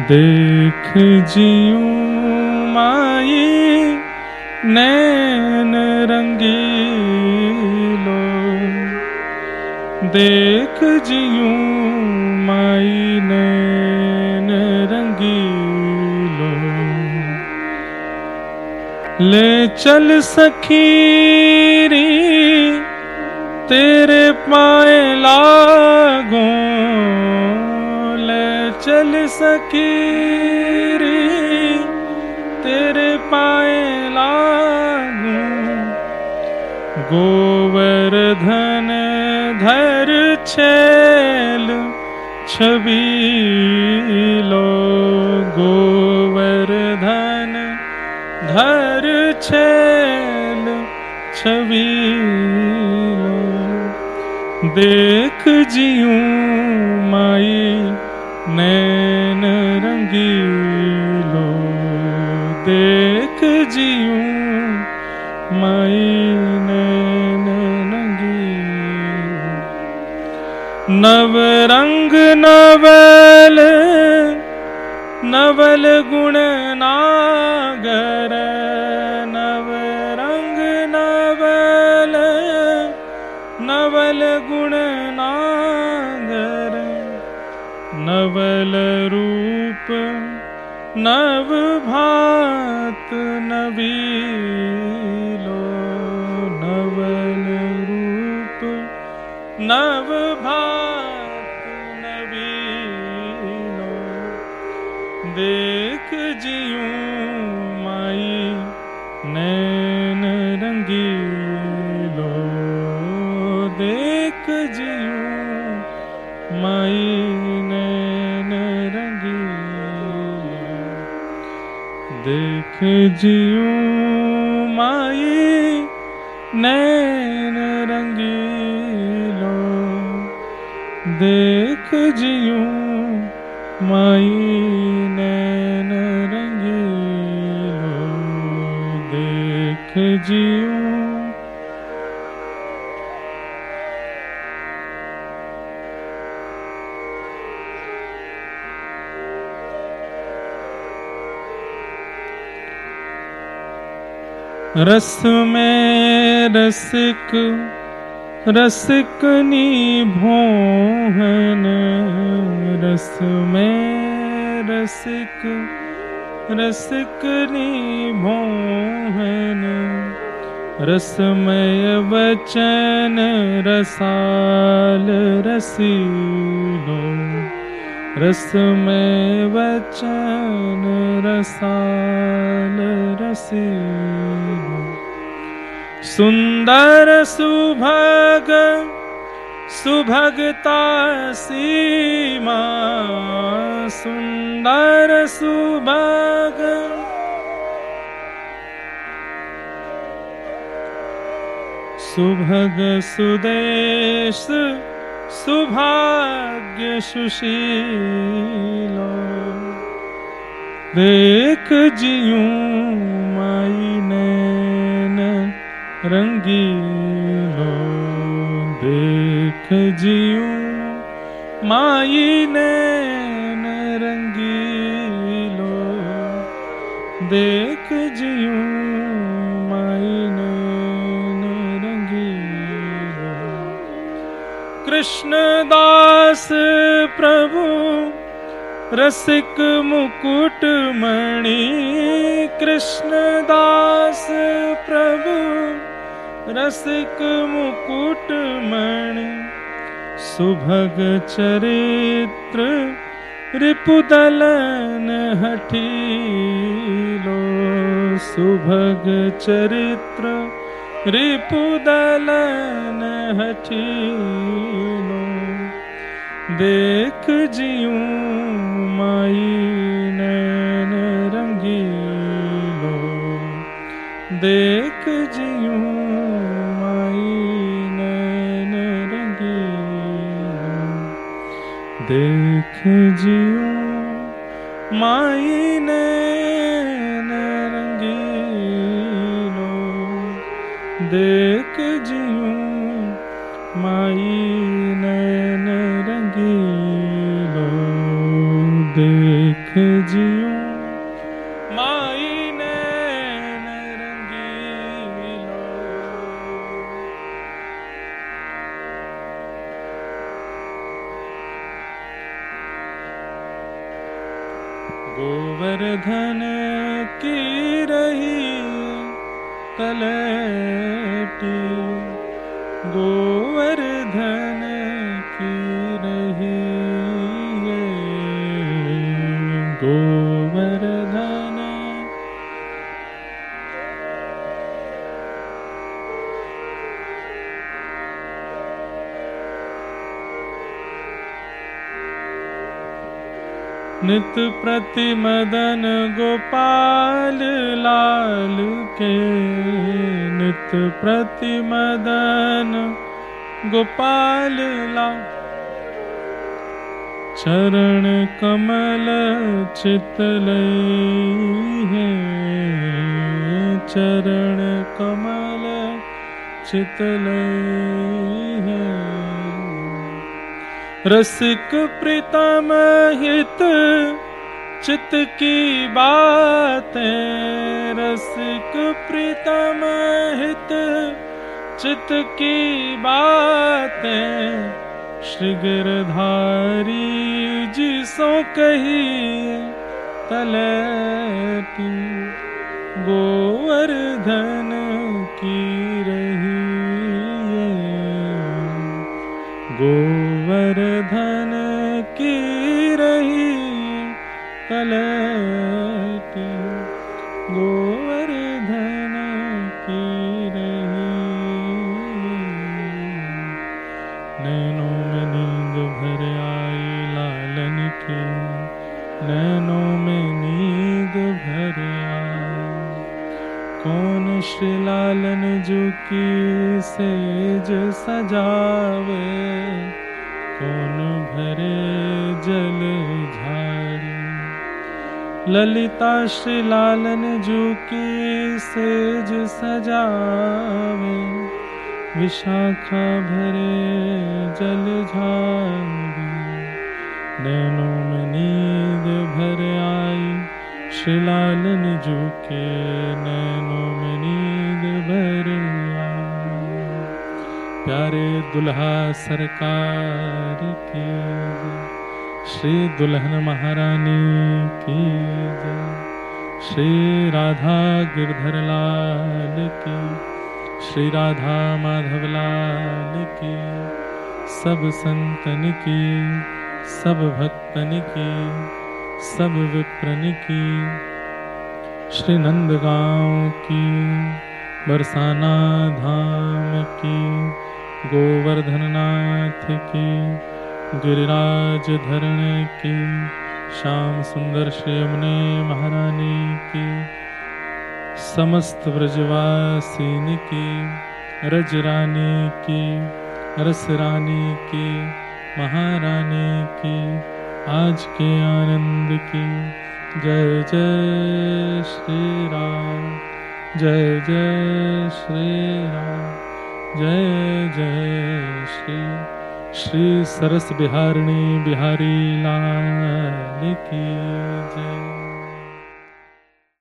देख जियू माई नैन रंगीलो। देख जियू माई नैन रंगीलो। ले चल सखीरी, तेरे पाए चल सकीरी, तेरे पाए लागू गोवर्धन धर छेल छबीलो गोवर्धन धर छेल छबीलो देख जियूं माई, नैन देख जियूं माई नैन रंगीलो नव रंग नवल नवल गुण नागर। नव रंग नवल नवल गुण नागर। नवल रूप नव भात नवीलो, नवल रूप। नव भात नवीलो, देख जियूं माई नैन रंगीलो। देख जियूं माई नैन देख जियो माई नैन रंगीलो। देख जियो माई नैन रंगीलो। देख जियूं रस में रसिक रसिकनी भोहन रस में रसिक रसिकनी भोहन रसमय वचन रसाल रसीलो रसमय वचन रसाल रसीलो सुंदर सुभग सुभगता सीमा। सुंदर सुभग। सुभग सुदेश सुभाग्य सुशीलो देख जियूं माई नैन रंगीलो। देख जियूं माई नैन रंगीलो। देख कृष्ण दास प्रभु, रसिक मुकुट मणि कृष्ण दास प्रभु, रसिक मुकुट मणि, सुभग चरित्र, रिपुदलन हठीलो सुभग चरित्र रिपुदलन हठीलो देख जियूं माई नैन रंगीलो, देख जियूं माई नैन रंगीलो, देख जियूं माई नैन देख जियूं माई नैन रंगीलो देख जियूं माई नैन रंगीलो गोवर्धन की रही तलटी गोवर्धन की रही गोवर्धन न प्रतिमदन के नित प्रति मदन लाल। चरण कमल चिल हे। चरण कमल चित्ल हे। रसिक प्रीतम हित, चित की बातें। रसिक प्रीतम हित, चित की बातें। श्री गिरधारी जी सो कही तलती गोवर्धन की। नैनों में नींद भर आई लालन की। नैनों में नींद भर आई। कौन श्री लालन जो की सेज सजावे? कौन भरे जल ललिता श्री लालन जो की सेज सजावे? विशाखा भरे जल झारी नैनों में नींद भर आई श्री लालन जू के नैनों में नींद भर आई। प्यारे दुल्हा सरकार की श्री दुल्हन महारानी की श्री राधा गिरधर लाल की श्री राधा माधव लाल की सब संतन की, सब भक्तन की, सब विप्रन की। श्री नंदगांव की, बरसाना धाम की गोवर्धन नाथ की, गिरिराज धरण की, श्याम सुंदर श्री यमुने महारानी की, समस्त ब्रजवासिन की, रज रानी की रस रानी की, महारानी की, आज के आनंद की। जय जय श्री राम, जय जय श्री राम, जय जय श्री। श्री सरस बिहारिणी बिहारी लाल की जय।